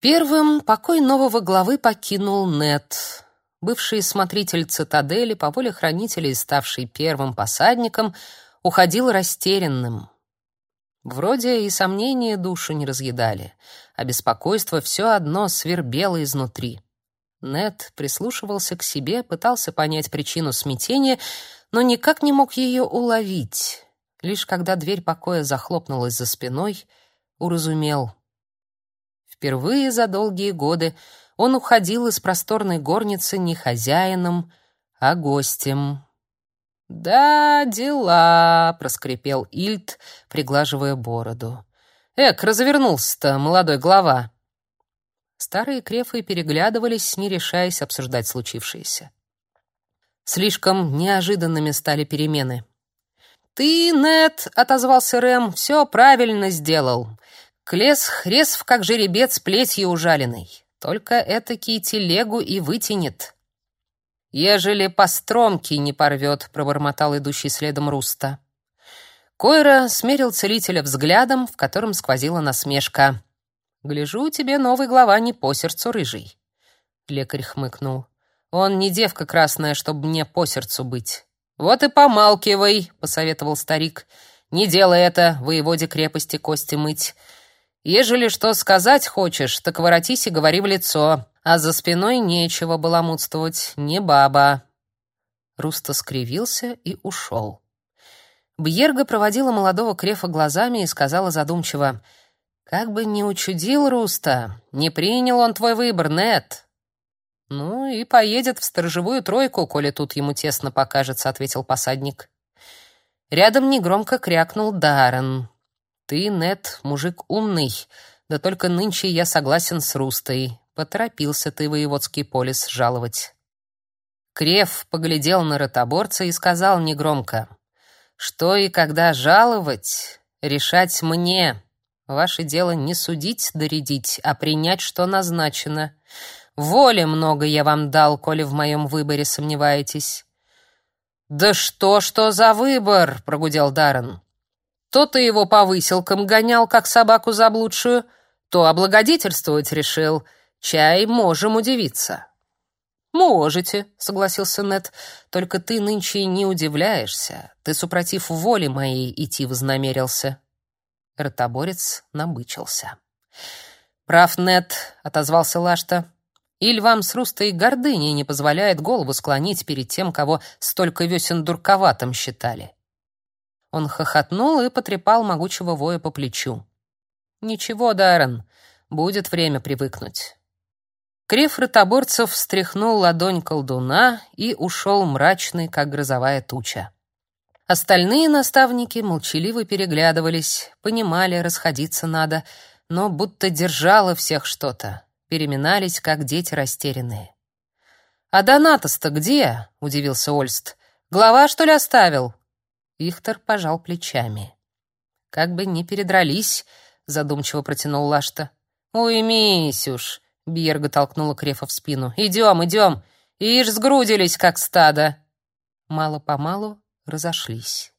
Первым покой нового главы покинул Нет. Бывший смотритель цитадели, по воле хранителей ставший первым посадником, уходил растерянным. Вроде и сомнения душу не разъедали, а беспокойство все одно свербело изнутри. Нет прислушивался к себе, пытался понять причину смятения, но никак не мог ее уловить. Лишь когда дверь покоя захлопнулась за спиной, уразумел. Впервые за долгие годы он уходил из просторной горницы не хозяином, а гостем. «Да, дела», — проскрипел Ильд, приглаживая бороду. «Эк, развернулся-то, молодой глава». Старые крефы переглядывались, не решаясь обсуждать случившееся. Слишком неожиданными стали перемены. «Ты, Нет, отозвался Рэм, — «все правильно сделал. Клес хресв, как жеребец, плетью ужаленный. Только этакий телегу и вытянет». «Ежели по стромке не порвет», — пробормотал идущий следом Руста. Койра смерил целителя взглядом, в котором сквозила насмешка. «Гляжу, тебе новый глава не по сердцу рыжий». Лекарь хмыкнул. «Он не девка красная, чтобы мне по сердцу быть». «Вот и помалкивай», — посоветовал старик. «Не делай это, воеводе крепости кости мыть. Ежели что сказать хочешь, так воротись и говори в лицо а за спиной нечего было мудствовать, не баба. Руста скривился и ушел. Бьерга проводила молодого крефа глазами и сказала задумчиво, «Как бы не учудил Руста, не принял он твой выбор, нет». «Ну и поедет в сторожевую тройку, коли тут ему тесно покажется», — ответил посадник. Рядом негромко крякнул Даррен. «Ты, Нет, мужик умный, да только нынче я согласен с Рустой. Поторопился ты воеводский полис жаловать. Крев поглядел на ротоборца и сказал негромко: "Что и когда жаловать, решать мне. Ваше дело не судить, доредить, а принять, что назначено. Воли много я вам дал, коли в моем выборе сомневаетесь". «Да что, что за выбор?» — прогудел Даррен. «То ты его по выселкам гонял, как собаку заблудшую, то облагодетельствовать решил, Чай можем удивиться. Можете, согласился Нет. Только ты нынче не удивляешься. Ты супротив воли моей идти вознамерился. Ротоборец набычился. Прав Нет, отозвался Лашта. Иль вам с рустой гордыней не позволяет голову склонить перед тем, кого столько весен дурковатым считали. Он хохотнул и потрепал могучего воя по плечу. Ничего, Даррен, будет время привыкнуть. Креф ротоборцев встряхнул ладонь колдуна и ушел мрачный, как грозовая туча. Остальные наставники молчаливо переглядывались, понимали, расходиться надо, но будто держало всех что-то, переминались, как дети растерянные. «А Донатос-то где?» — удивился Ольст. «Глава, что ли, оставил?» Ихтер пожал плечами. «Как бы не передрались», — задумчиво протянул Лашта. «Уймись уж», Бьерга толкнула Крефа в спину. «Идем, идем! Ишь, сгрудились, как стадо!» Мало-помалу разошлись.